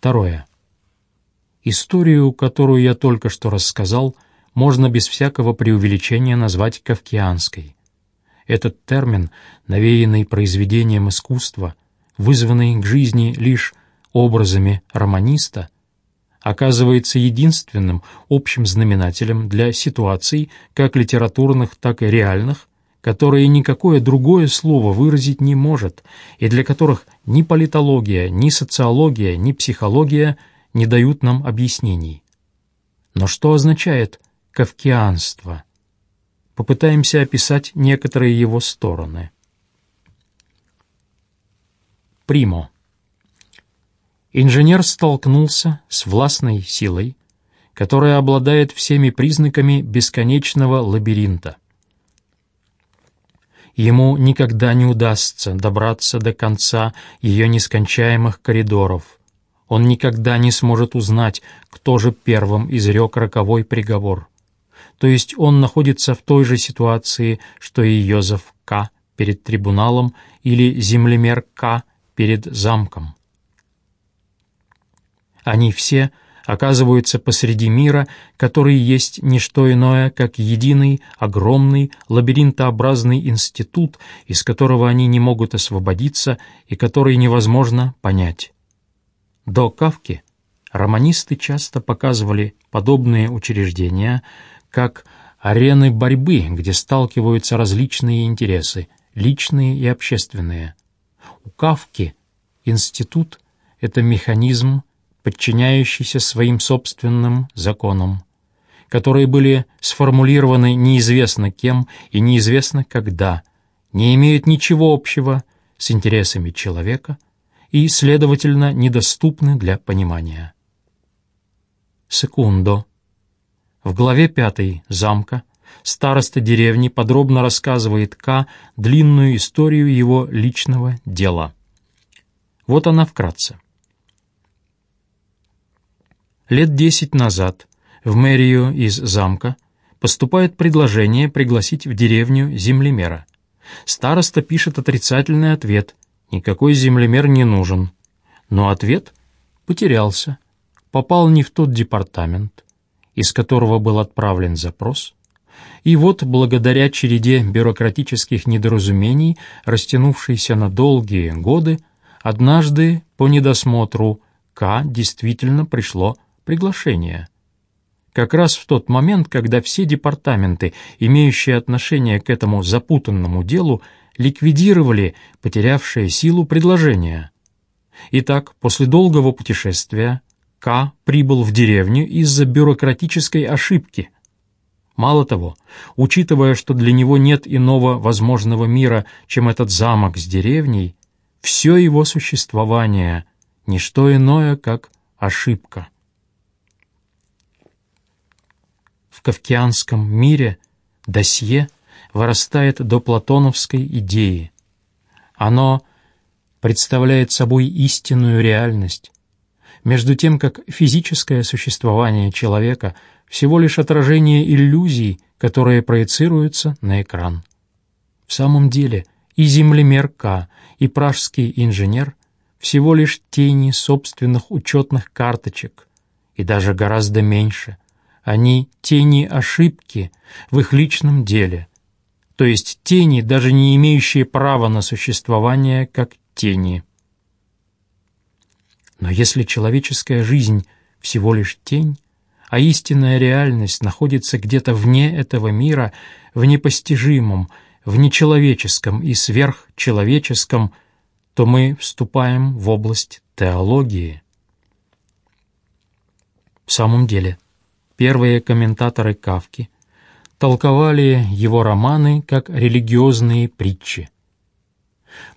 Второе. Историю, которую я только что рассказал, можно без всякого преувеличения назвать кавкианской. Этот термин, навеянный произведением искусства, вызванный к жизни лишь образами романиста, оказывается единственным общим знаменателем для ситуаций, как литературных, так и реальных, которые никакое другое слово выразить не может, и для которых ни политология, ни социология, ни психология не дают нам объяснений. Но что означает «кавкианство»? Попытаемся описать некоторые его стороны. Примо. Инженер столкнулся с властной силой, которая обладает всеми признаками бесконечного лабиринта. Ему никогда не удастся добраться до конца ее нескончаемых коридоров. Он никогда не сможет узнать, кто же первым изрек роковой приговор. То есть он находится в той же ситуации, что и Йозеф К. перед трибуналом или землемер К. перед замком. Они все — оказываются посреди мира, который есть не что иное, как единый, огромный, лабиринтообразный институт, из которого они не могут освободиться и который невозможно понять. До Кавки романисты часто показывали подобные учреждения как арены борьбы, где сталкиваются различные интересы, личные и общественные. У Кавки институт — это механизм, подчиняющийся своим собственным законам, которые были сформулированы неизвестно кем и неизвестно когда, не имеют ничего общего с интересами человека и, следовательно, недоступны для понимания. Секундо. В главе пятой «Замка» староста деревни подробно рассказывает К. длинную историю его личного дела. Вот она вкратце. Лет десять назад в мэрию из замка поступает предложение пригласить в деревню землемера. Староста пишет отрицательный ответ «Никакой землемер не нужен». Но ответ потерялся, попал не в тот департамент, из которого был отправлен запрос, и вот, благодаря череде бюрократических недоразумений, растянувшейся на долгие годы, однажды по недосмотру К действительно пришло приглашение. Как раз в тот момент, когда все департаменты, имеющие отношение к этому запутанному делу, ликвидировали потерявшее силу предложение. Итак, после долгого путешествия К прибыл в деревню из-за бюрократической ошибки. Мало того, учитывая, что для него нет иного возможного мира, чем этот замок с деревней, все его существование — не что иное, как ошибка. В кавкианском мире досье вырастает до платоновской идеи. Оно представляет собой истинную реальность, между тем как физическое существование человека всего лишь отражение иллюзий, которые проецируются на экран. В самом деле и землемер К, и пражский инженер всего лишь тени собственных учетных карточек, и даже гораздо меньше – они тени ошибки в их личном деле, то есть тени, даже не имеющие права на существование как тени. Но если человеческая жизнь всего лишь тень, а истинная реальность находится где-то вне этого мира, в непостижимом, в нечеловеческом и сверхчеловеческом, то мы вступаем в область теологии. В самом деле – Первые комментаторы Кавки толковали его романы как религиозные притчи.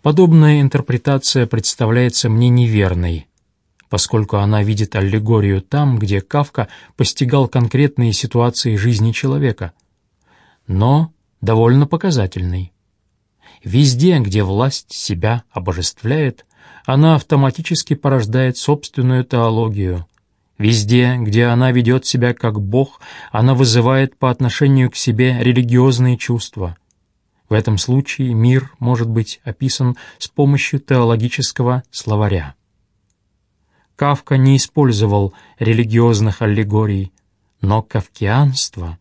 Подобная интерпретация представляется мне неверной, поскольку она видит аллегорию там, где Кавка постигал конкретные ситуации жизни человека, но довольно показательной. Везде, где власть себя обожествляет, она автоматически порождает собственную теологию, Везде, где она ведет себя как Бог, она вызывает по отношению к себе религиозные чувства. В этом случае мир может быть описан с помощью теологического словаря. Кавка не использовал религиозных аллегорий, но кавкианство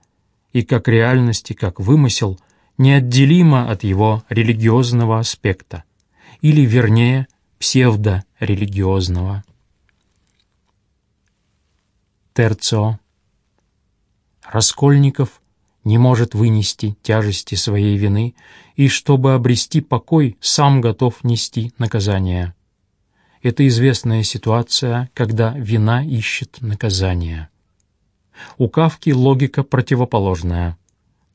и как реальность, и как вымысел неотделимо от его религиозного аспекта, или, вернее, псевдорелигиозного. Терцио. Раскольников не может вынести тяжести своей вины и, чтобы обрести покой, сам готов нести наказание. Это известная ситуация, когда вина ищет наказание. У Кавки логика противоположная.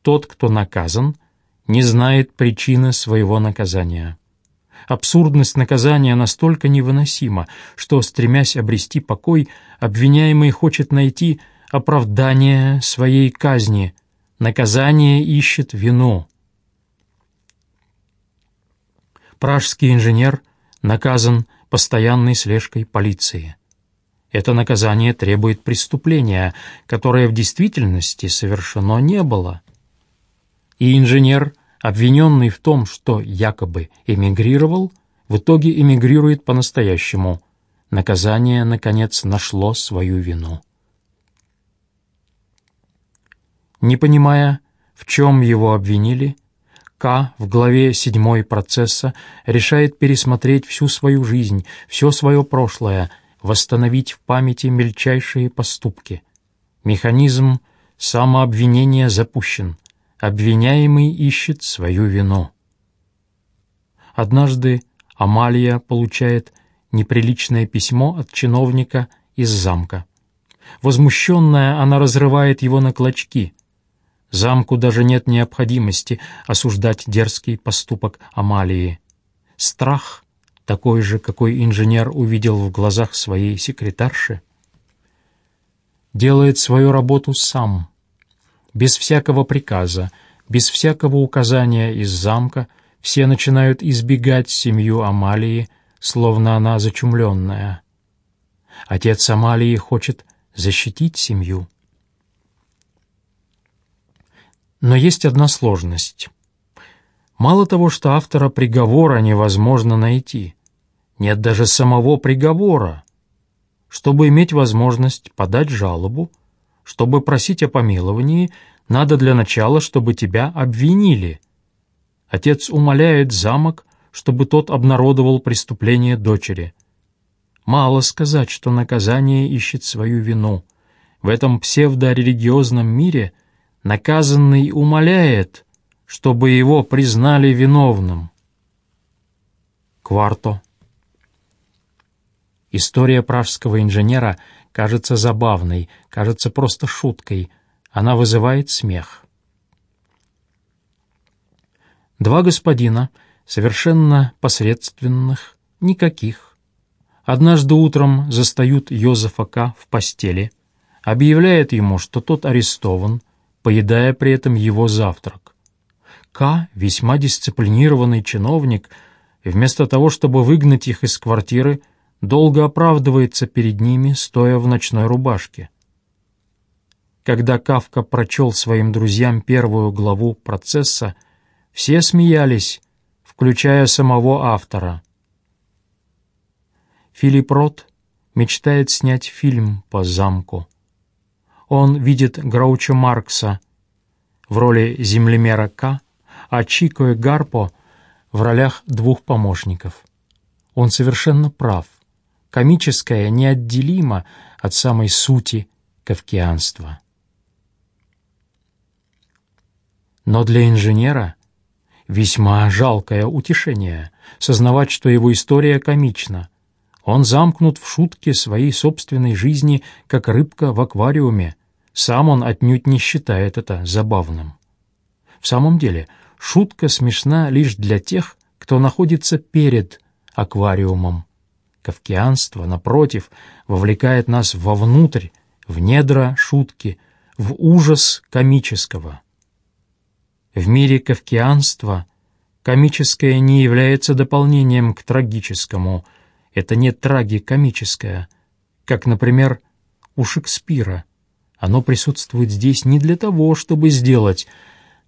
Тот, кто наказан, не знает причины своего наказания. Абсурдность наказания настолько невыносима, что, стремясь обрести покой, обвиняемый хочет найти оправдание своей казни, наказание ищет вину. Пражский инженер наказан постоянной слежкой полиции. Это наказание требует преступления, которое в действительности совершено не было. И инженер, обвиненный в том, что якобы эмигрировал, в итоге эмигрирует по-настоящему. Наказание, наконец, нашло свою вину. Не понимая, в чем его обвинили, к в главе 7 процесса решает пересмотреть всю свою жизнь, все свое прошлое, восстановить в памяти мельчайшие поступки. Механизм самообвинения запущен. Обвиняемый ищет свою вину. Однажды Амалия получает неприличное письмо от чиновника из замка. Возмущенная, она разрывает его на клочки. Замку даже нет необходимости осуждать дерзкий поступок Амалии. Страх, такой же, какой инженер увидел в глазах своей секретарши, делает свою работу сам, без всякого приказа, без всякого указания из замка, все начинают избегать семью Амалии, словно она зачумленная. Отец Амалии хочет защитить семью. Но есть одна сложность. Мало того, что автора приговора невозможно найти, нет даже самого приговора. Чтобы иметь возможность подать жалобу, чтобы просить о помиловании, надо для начала, чтобы тебя обвинили. Отец умоляет замок, чтобы тот обнародовал преступление дочери. Мало сказать, что наказание ищет свою вину. В этом псевдорелигиозном мире – наказанный умоляет, чтобы его признали виновным. Кварто. История пражского инженера кажется забавной, кажется просто шуткой. Она вызывает смех. Два господина, совершенно посредственных, никаких, однажды утром застают Йозефа К. в постели, объявляет ему, что тот арестован, поедая при этом его завтрак. К, весьма дисциплинированный чиновник, вместо того, чтобы выгнать их из квартиры, долго оправдывается перед ними, стоя в ночной рубашке. Когда Кавка прочел своим друзьям первую главу процесса, все смеялись, включая самого автора. Филипп Рот мечтает снять фильм по замку он видит Граучо Маркса в роли землемера К, а Чико и Гарпо в ролях двух помощников. Он совершенно прав. Комическое неотделимо от самой сути кавкианства. Но для инженера весьма жалкое утешение сознавать, что его история комична. Он замкнут в шутке своей собственной жизни, как рыбка в аквариуме, сам он отнюдь не считает это забавным. В самом деле, шутка смешна лишь для тех, кто находится перед аквариумом. Кавкианство, напротив, вовлекает нас вовнутрь, в недра шутки, в ужас комического. В мире кавкианства комическое не является дополнением к трагическому, это не трагикомическое, как, например, у Шекспира – оно присутствует здесь не для того, чтобы сделать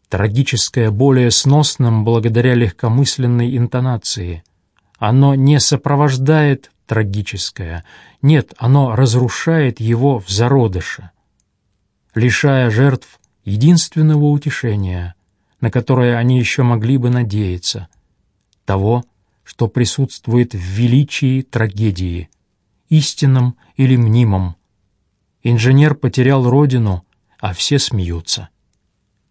трагическое более сносным благодаря легкомысленной интонации. Оно не сопровождает трагическое. Нет, оно разрушает его в зародыше, лишая жертв единственного утешения, на которое они еще могли бы надеяться, того, что присутствует в величии трагедии, истинном или мнимом. Инженер потерял родину, а все смеются.